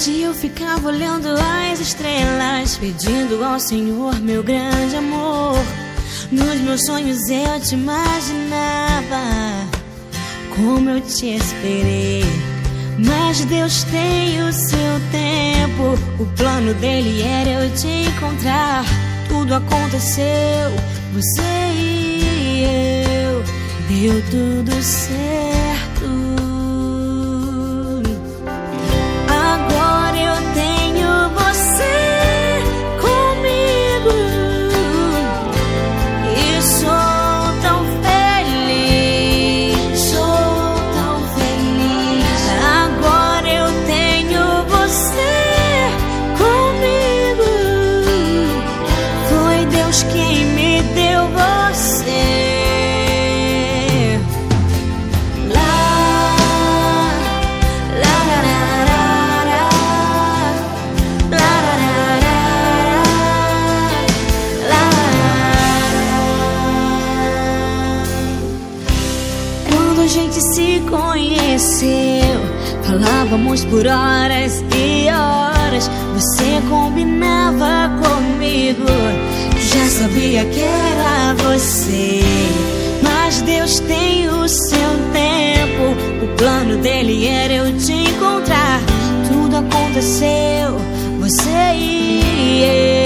noite eu ficava olhando as estrelas, pedindo ao Senhor meu grande amor. Nos meus sonhos eu te imaginava, como eu te esperei. Mas Deus tem o seu tempo, o plano dele era eu te encontrar. Tudo aconteceu, você e eu, deu tudo certo. Gente se conheceu, falávamos por horas e horas. Você combinava comigo, sabia que era você. Mas Deus tem o seu tempo, o plano dele era eu te encontrar. Tudo aconteceu, você e eu,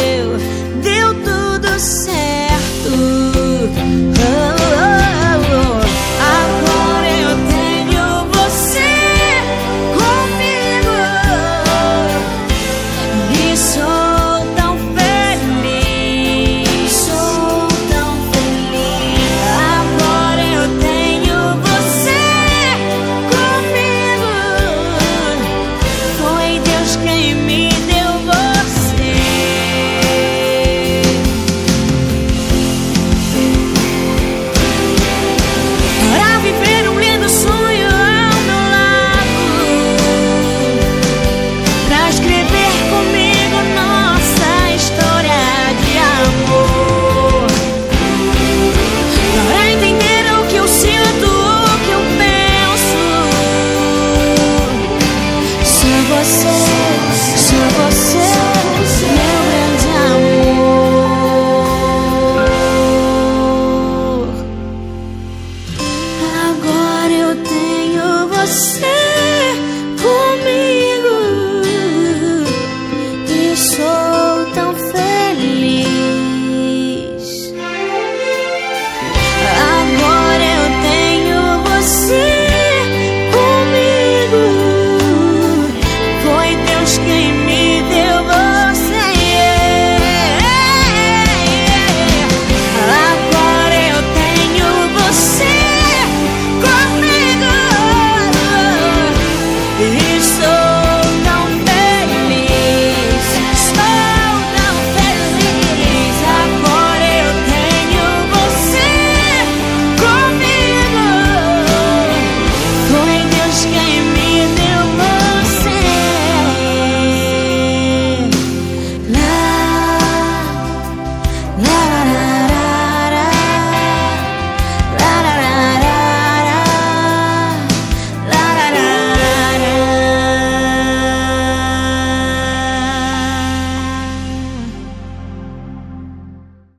say